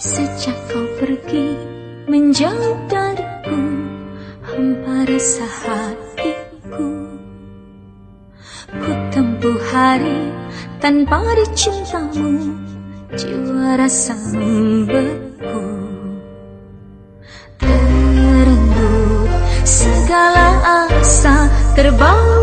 Sejak kau pergi menjauh dariku Hampa rasa hatiku. Ku tempuh hari tanpa dicintamu Jiwa rasa membeku. Terendut segala asa terbang